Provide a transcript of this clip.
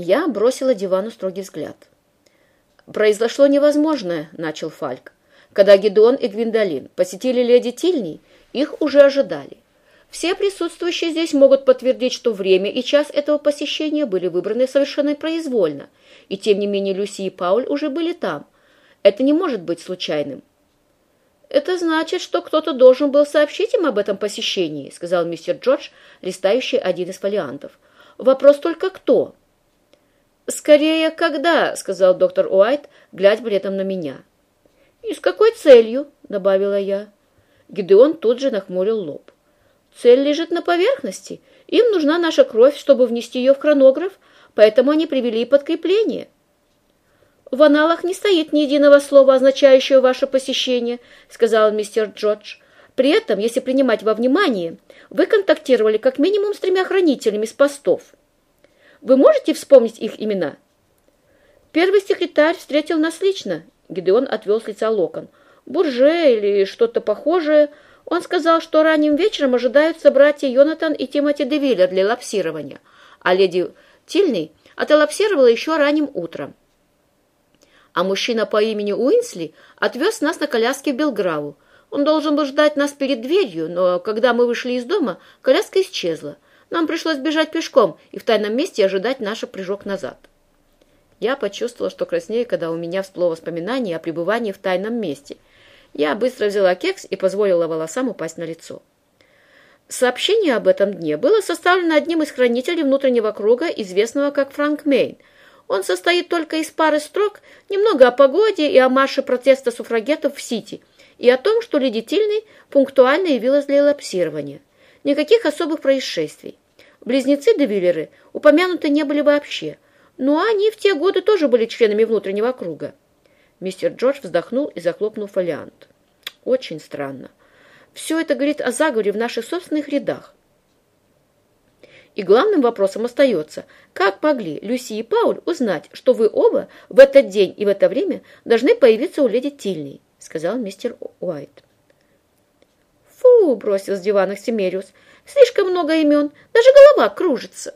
Я бросила дивану строгий взгляд. «Произошло невозможное», — начал Фальк. Когда Гедеон и Гвиндолин посетили леди Тильни, их уже ожидали. Все присутствующие здесь могут подтвердить, что время и час этого посещения были выбраны совершенно произвольно, и тем не менее Люси и Пауль уже были там. Это не может быть случайным. «Это значит, что кто-то должен был сообщить им об этом посещении», сказал мистер Джордж, листающий один из фолиантов. «Вопрос только кто?» «Скорее, когда?» — сказал доктор Уайт, глядя при этом на меня. «И с какой целью?» — добавила я. Гидеон тут же нахмурил лоб. «Цель лежит на поверхности. Им нужна наша кровь, чтобы внести ее в хронограф, поэтому они привели подкрепление». «В аналах не стоит ни единого слова, означающего ваше посещение», — сказал мистер Джордж. «При этом, если принимать во внимание, вы контактировали как минимум с тремя хранителями с постов». Вы можете вспомнить их имена?» «Первый секретарь встретил нас лично», — Гидеон отвел с лица локон. «Бурже или что-то похожее. Он сказал, что ранним вечером ожидаются братья Йонатан и Тимоти Девиллер для лапсирования, а леди Тильный отелапсировала еще ранним утром. А мужчина по имени Уинсли отвез нас на коляске в Белграву. Он должен был ждать нас перед дверью, но когда мы вышли из дома, коляска исчезла. Нам пришлось бежать пешком и в тайном месте ожидать наш прыжок назад. Я почувствовала, что краснею, когда у меня всплыло воспоминание о пребывании в тайном месте. Я быстро взяла кекс и позволила волосам упасть на лицо. Сообщение об этом дне было составлено одним из хранителей внутреннего круга, известного как Франк Мейн. Он состоит только из пары строк, немного о погоде и о марше протеста суфрагетов в Сити, и о том, что леди Тильный пунктуально явилась для элапсирования. Никаких особых происшествий. Близнецы Девиллеры упомянуты не были вообще, но они в те годы тоже были членами внутреннего круга. Мистер Джордж вздохнул и захлопнул фолиант. Очень странно. Все это говорит о заговоре в наших собственных рядах. И главным вопросом остается, как могли Люси и Пауль узнать, что вы оба в этот день и в это время должны появиться у леди Тильней, сказал мистер Уайт. «Фу!» — бросил с дивана Семериус. «Слишком много имен, даже голова кружится».